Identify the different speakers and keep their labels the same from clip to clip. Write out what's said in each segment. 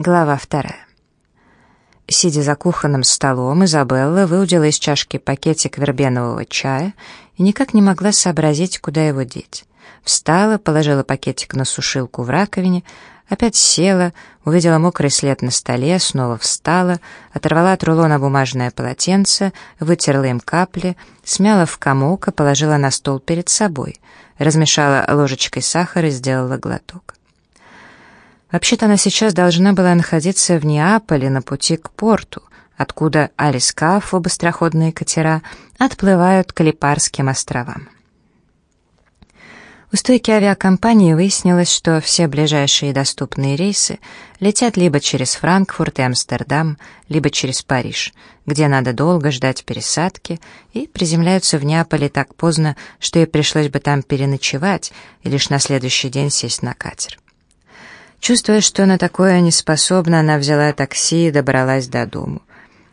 Speaker 1: Глава вторая. Сидя за кухонным столом, Изабелла выудила из чашки пакетик вербенового чая и никак не могла сообразить, куда его деть. Встала, положила пакетик на сушилку в раковине, опять села, увидела мокрый след на столе, снова встала, оторвала от рулона бумажное полотенце, вытерла им капли, смяла в комок и положила на стол перед собой, размешала ложечкой сахар и сделала глоток. Вообще-то она сейчас должна была находиться в Неаполе на пути к порту, откуда Алискафу, быстроходные катера, отплывают к Липарским островам. У стойки авиакомпании выяснилось, что все ближайшие доступные рейсы летят либо через Франкфурт и Амстердам, либо через Париж, где надо долго ждать пересадки, и приземляются в Неаполе так поздно, что ей пришлось бы там переночевать и лишь на следующий день сесть на катер. Чувствуя, что на такое не способна, она взяла такси и добралась до дому.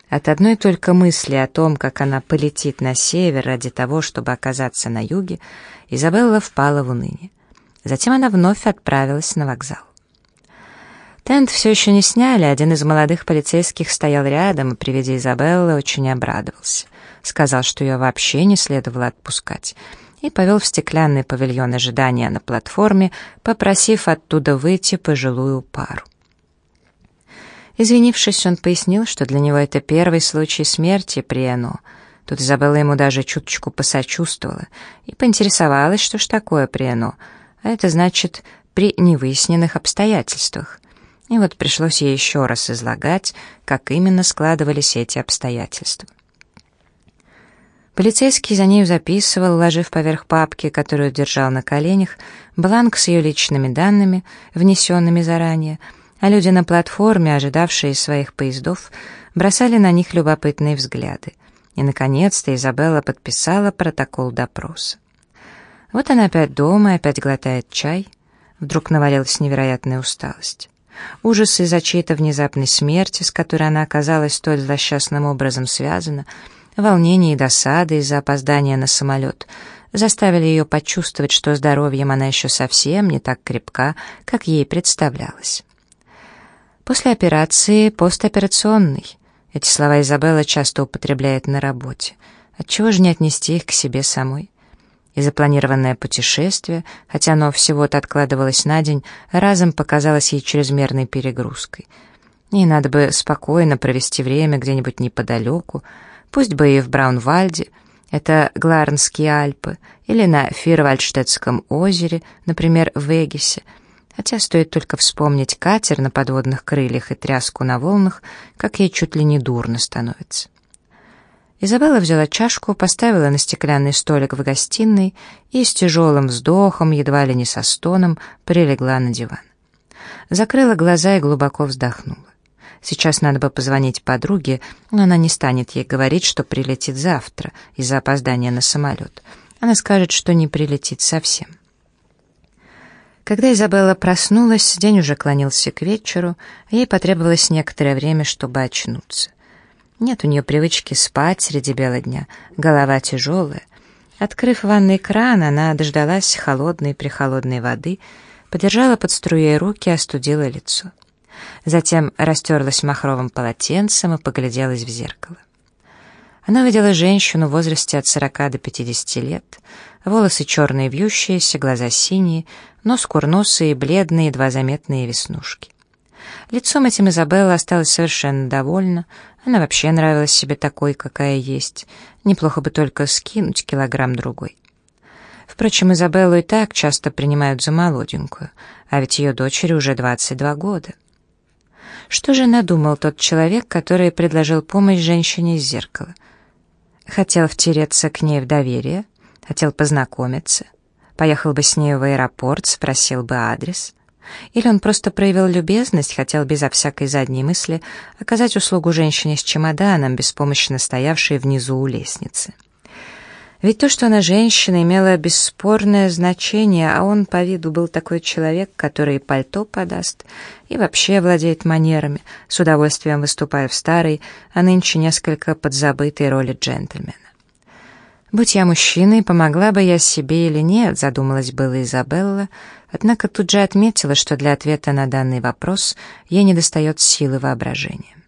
Speaker 1: От одной только мысли о том, как она полетит на север ради того, чтобы оказаться на юге, Изабелла впала в уныние. Затем она вновь отправилась на вокзал. Тент все еще не сняли, один из молодых полицейских стоял рядом и при виде Изабеллы очень обрадовался. Сказал, что ее вообще не следовало отпускать — и повел в стеклянный павильон ожидания на платформе, попросив оттуда выйти пожилую пару. Извинившись, он пояснил, что для него это первый случай смерти при Эно. Тут Изабелла ему даже чуточку посочувствовала и поинтересовалась, что ж такое при Эно, а это значит при невыясненных обстоятельствах. И вот пришлось ей еще раз излагать, как именно складывались эти обстоятельства. Полицейский за нею записывал, ложив поверх папки, которую держал на коленях, бланк с ее личными данными, внесенными заранее, а люди на платформе, ожидавшие своих поездов, бросали на них любопытные взгляды. И, наконец-то, Изабелла подписала протокол допроса. Вот она опять дома, опять глотает чай. Вдруг навалилась невероятная усталость. Ужас из-за чьей-то внезапной смерти, с которой она оказалась столь злосчастным образом связана — волнение и досада из-за опоздания на самолет заставили ее почувствовать, что здоровьем она еще совсем не так крепка, как ей представлялось. После операции постоперационный. Эти слова Изабелла часто употребляет на работе. Отчего же не отнести их к себе самой? И запланированное путешествие, хотя оно всего-то откладывалось на день, разом показалось ей чрезмерной перегрузкой. Ей надо бы спокойно провести время где-нибудь неподалеку, пусть бы и в Браунвальде, это Гларнские Альпы, или на Фирвальдштетском озере, например, в Вегисе, хотя стоит только вспомнить катер на подводных крыльях и тряску на волнах, как ей чуть ли не дурно становится. Изабелла взяла чашку, поставила на стеклянный столик в гостиной и с тяжелым вздохом, едва ли не со стоном, прилегла на диван. Закрыла глаза и глубоко вздохнула. Сейчас надо бы позвонить подруге, но она не станет ей говорить, что прилетит завтра из-за опоздания на самолет. Она скажет, что не прилетит совсем. Когда Изабелла проснулась, день уже клонился к вечеру, а ей потребовалось некоторое время, чтобы очнуться. Нет у нее привычки спать среди бела дня, голова тяжелая. Открыв ванный кран, она дождалась холодной-прихолодной воды, подержала под струей руки, остудила лицо. Затем растерлась махровым полотенцем и погляделась в зеркало. Она видела женщину в возрасте от 40 до 50 лет, волосы черные вьющиеся, глаза синие, нос курносый, бледные, едва заметные веснушки. Лицом этим Изабелла осталась совершенно довольна, она вообще нравилась себе такой, какая есть, неплохо бы только скинуть килограмм-другой. Впрочем, Изабеллу и так часто принимают за молоденькую, а ведь ее дочери уже 22 года. Что же надумал тот человек, который предложил помощь женщине из зеркала? Хотел втереться к ней в доверие, хотел познакомиться, поехал бы с ней в аэропорт, спросил бы адрес. Или он просто проявил любезность, хотел безо всякой задней мысли оказать услугу женщине с чемоданом, беспомощно стоявшей внизу у лестницы. Ведь то, что она женщина, имело бесспорное значение, а он по виду был такой человек, который и пальто подаст, и вообще владеет манерами, с удовольствием выступая в старой, а нынче несколько подзабытой роли джентльмена. «Будь я мужчиной, помогла бы я себе или нет», — задумалась была Изабелла, Однако тут же отметила, что для ответа на данный вопрос ей недостает силы воображения.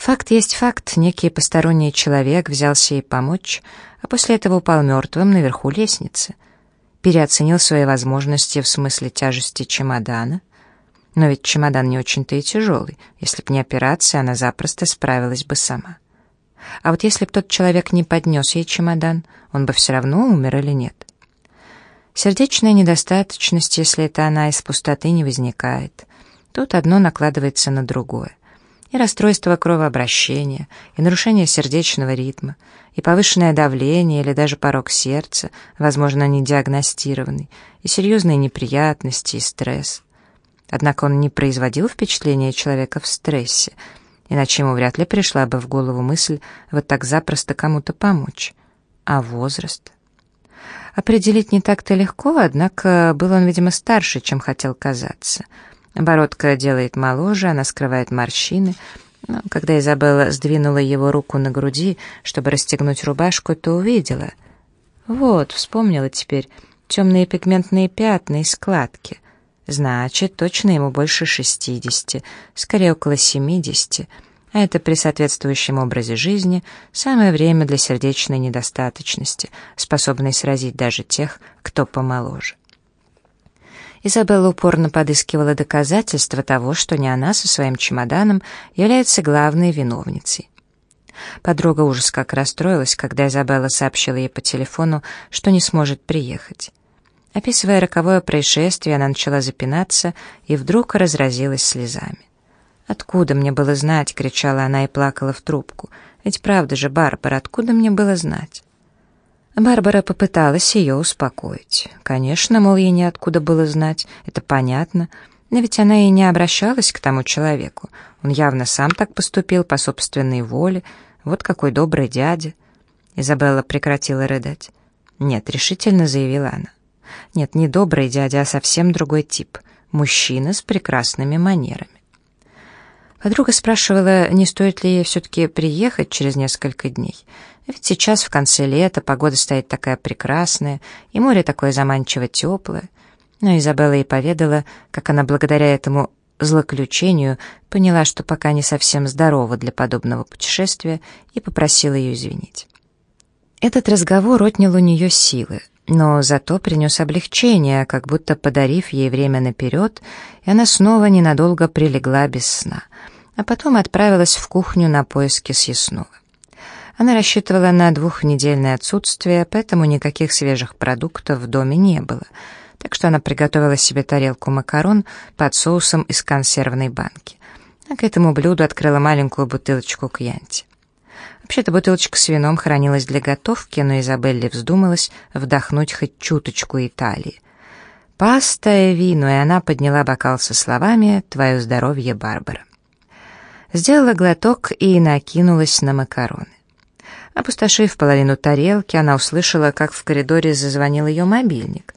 Speaker 1: Факт есть факт, некий посторонний человек взялся ей помочь, а после этого упал мертвым наверху лестницы. Переоценил свои возможности в смысле тяжести чемодана. Но ведь чемодан не очень-то и тяжелый. Если б не операция, она запросто справилась бы сама. А вот если б тот человек не поднес ей чемодан, он бы все равно умер или нет? Сердечная недостаточность, если это она из пустоты, не возникает. Тут одно накладывается на другое. И расстройство кровообращения, и нарушение сердечного ритма, и повышенное давление или даже порог сердца, возможно, не диагностированный, и серьезные неприятности, и стресс. Однако он не производил впечатления человека в стрессе, иначе ему вряд ли пришла бы в голову мысль вот так запросто кому-то помочь. А возраст? Определить не так-то легко, однако был он, видимо, старше, чем хотел казаться. Бородка делает моложе, она скрывает морщины. Но когда Изабелла сдвинула его руку на груди, чтобы расстегнуть рубашку, то увидела. Вот, вспомнила теперь, темные пигментные пятна и складки. Значит, точно ему больше шестидесяти, скорее около семидесяти а это при соответствующем образе жизни самое время для сердечной недостаточности, способной сразить даже тех, кто помоложе. Изабелла упорно подыскивала доказательства того, что не она со своим чемоданом является главной виновницей. Подруга ужас как расстроилась, когда Изабелла сообщила ей по телефону, что не сможет приехать. Описывая роковое происшествие, она начала запинаться и вдруг разразилась слезами. «Откуда мне было знать?» — кричала она и плакала в трубку. «Ведь правда же, Барбара, откуда мне было знать?» Барбара попыталась ее успокоить. Конечно, мол, ей неоткуда было знать, это понятно, но ведь она и не обращалась к тому человеку. Он явно сам так поступил по собственной воле. Вот какой добрый дядя. Изабелла прекратила рыдать. «Нет», — решительно заявила она. «Нет, не добрый дядя, а совсем другой тип. Мужчина с прекрасными манерами». Подруга спрашивала, не стоит ли ей все-таки приехать через несколько дней. Ведь сейчас в конце лета погода стоит такая прекрасная, и море такое заманчиво теплое. Но Изабелла ей поведала, как она благодаря этому злоключению поняла, что пока не совсем здорова для подобного путешествия, и попросила ее извинить. Этот разговор отнял у нее силы, но зато принес облегчение, как будто подарив ей время наперед, и она снова ненадолго прилегла без сна а потом отправилась в кухню на поиски съестного. Она рассчитывала на двухнедельное отсутствие, поэтому никаких свежих продуктов в доме не было, так что она приготовила себе тарелку макарон под соусом из консервной банки, а к этому блюду открыла маленькую бутылочку кьянти. Вообще-то бутылочка с вином хранилась для готовки, но Изабелле вздумалась вдохнуть хоть чуточку Италии. Паста и вино, и она подняла бокал со словами «Твое здоровье, Барбара» сделала глоток и накинулась на макароны. Опустошив половину тарелки, она услышала, как в коридоре зазвонил ее мобильник.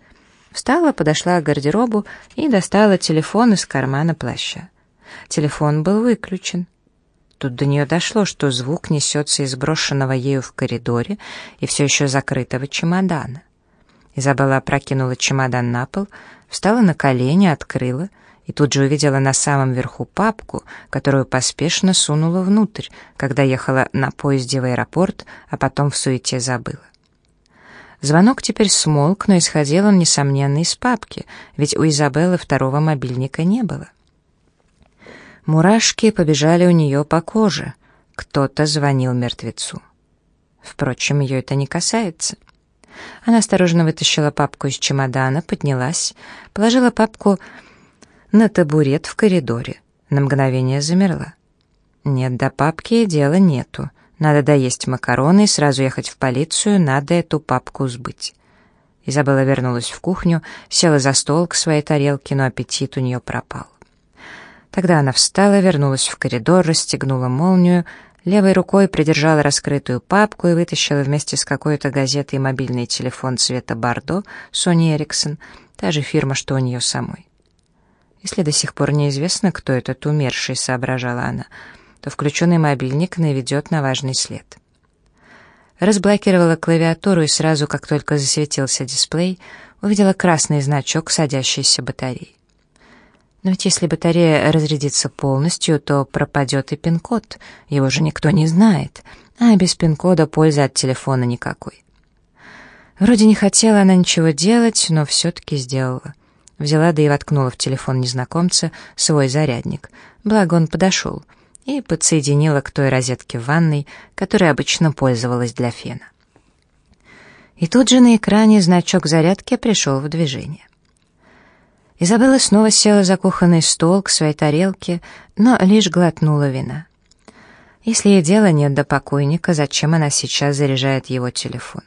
Speaker 1: Встала, подошла к гардеробу и достала телефон из кармана плаща. Телефон был выключен. Тут до нее дошло, что звук несется из брошенного ею в коридоре и все еще закрытого чемодана. Изабелла опрокинула чемодан на пол, встала на колени, открыла — и тут же увидела на самом верху папку, которую поспешно сунула внутрь, когда ехала на поезде в аэропорт, а потом в суете забыла. Звонок теперь смолк, но исходил он, несомненно, из папки, ведь у Изабеллы второго мобильника не было. Мурашки побежали у нее по коже. Кто-то звонил мертвецу. Впрочем, ее это не касается. Она осторожно вытащила папку из чемодана, поднялась, положила папку на табурет в коридоре. На мгновение замерла. Нет, до папки дела нету. Надо доесть макароны и сразу ехать в полицию, надо эту папку сбыть. Изабелла вернулась в кухню, села за стол к своей тарелке, но аппетит у нее пропал. Тогда она встала, вернулась в коридор, расстегнула молнию, левой рукой придержала раскрытую папку и вытащила вместе с какой-то газетой мобильный телефон цвета бордо Сони Эриксон, та же фирма, что у нее самой. Если до сих пор неизвестно, кто этот умерший, соображала она, то включенный мобильник наведет на важный след. Разблокировала клавиатуру и сразу, как только засветился дисплей, увидела красный значок садящейся батареи. Но ведь если батарея разрядится полностью, то пропадет и пин-код, его же никто не знает, а без пин-кода пользы от телефона никакой. Вроде не хотела она ничего делать, но все-таки сделала. Взяла да и воткнула в телефон незнакомца свой зарядник, благо он подошел, и подсоединила к той розетке в ванной, которой обычно пользовалась для фена. И тут же на экране значок зарядки пришел в движение. Изабелла снова села за кухонный стол к своей тарелке, но лишь глотнула вина. Если ей дела нет до покойника, зачем она сейчас заряжает его телефон?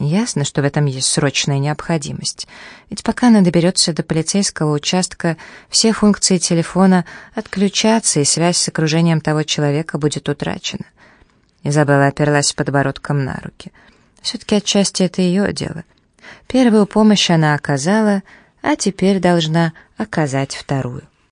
Speaker 1: Ясно, что в этом есть срочная необходимость. Ведь пока она доберется до полицейского участка, все функции телефона отключатся, и связь с окружением того человека будет утрачена. Изабелла оперлась подбородком на руки. Все-таки отчасти это ее дело. Первую помощь она оказала, а теперь должна оказать вторую.